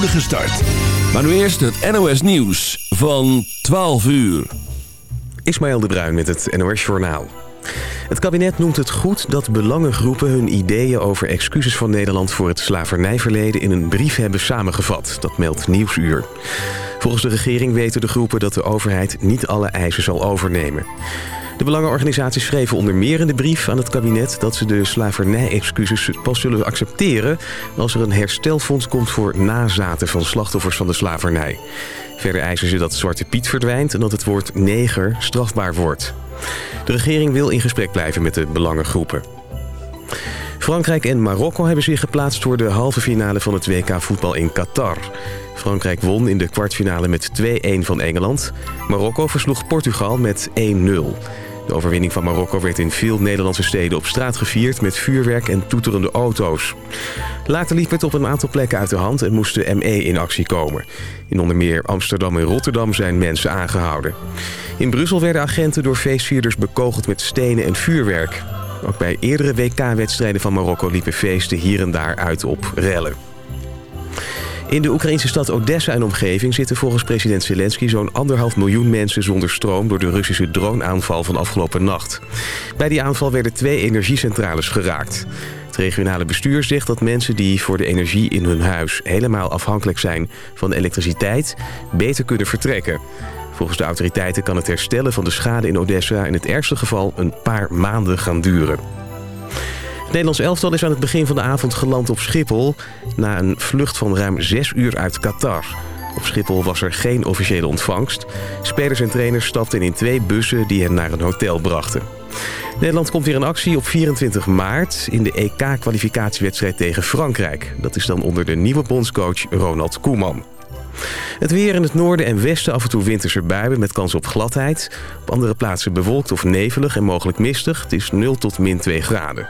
start. Maar nu eerst het NOS Nieuws van 12 uur. Ismaël de Bruin met het NOS Journaal. Het kabinet noemt het goed dat belangengroepen hun ideeën over excuses van Nederland voor het slavernijverleden in een brief hebben samengevat. Dat meldt Nieuwsuur. Volgens de regering weten de groepen dat de overheid niet alle eisen zal overnemen. De belangenorganisaties schreven onder meer in de brief aan het kabinet... dat ze de slavernij-excuses pas zullen accepteren... als er een herstelfonds komt voor nazaten van slachtoffers van de slavernij. Verder eisen ze dat Zwarte Piet verdwijnt... en dat het woord neger strafbaar wordt. De regering wil in gesprek blijven met de belangengroepen. Frankrijk en Marokko hebben zich geplaatst voor de halve finale van het WK voetbal in Qatar. Frankrijk won in de kwartfinale met 2-1 van Engeland. Marokko versloeg Portugal met 1-0. De overwinning van Marokko werd in veel Nederlandse steden op straat gevierd... met vuurwerk en toeterende auto's. Later liep het op een aantal plekken uit de hand en moest de ME in actie komen. In onder meer Amsterdam en Rotterdam zijn mensen aangehouden. In Brussel werden agenten door feestvierders bekogeld met stenen en vuurwerk. Ook bij eerdere WK-wedstrijden van Marokko liepen feesten hier en daar uit op rellen. In de Oekraïnse stad Odessa en omgeving zitten volgens president Zelensky zo'n anderhalf miljoen mensen zonder stroom door de Russische droneaanval van afgelopen nacht. Bij die aanval werden twee energiecentrales geraakt. Het regionale bestuur zegt dat mensen die voor de energie in hun huis helemaal afhankelijk zijn van elektriciteit beter kunnen vertrekken. Volgens de autoriteiten kan het herstellen van de schade in Odessa in het ergste geval een paar maanden gaan duren. Nederlands elftal is aan het begin van de avond geland op Schiphol... na een vlucht van ruim zes uur uit Qatar. Op Schiphol was er geen officiële ontvangst. Spelers en trainers stapten in twee bussen die hen naar een hotel brachten. Nederland komt weer in actie op 24 maart in de EK-kwalificatiewedstrijd tegen Frankrijk. Dat is dan onder de nieuwe bondscoach Ronald Koeman. Het weer in het noorden en westen af en toe winterse buien met kans op gladheid. Op andere plaatsen bewolkt of nevelig en mogelijk mistig. Het is 0 tot min 2 graden.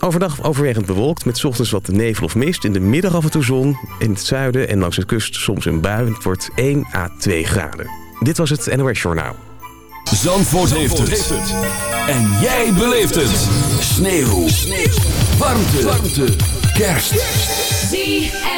Overdag overwegend bewolkt met ochtends wat nevel of mist. In de middag af en toe zon. In het zuiden en langs de kust soms een bui. Het wordt 1 à 2 graden. Dit was het NOS Journaal. Zandvoort, heeft, het. En jij beleeft het. Sneeuw. Sneeuw. Warmte. Warmte. Kerst. ZFM.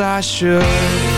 I should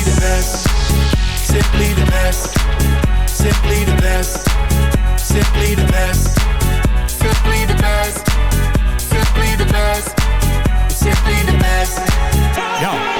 Simply the best. Simply the best. Simply the best. Simply the best. Simply the best. Simply the best. Yo.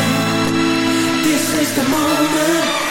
the moment.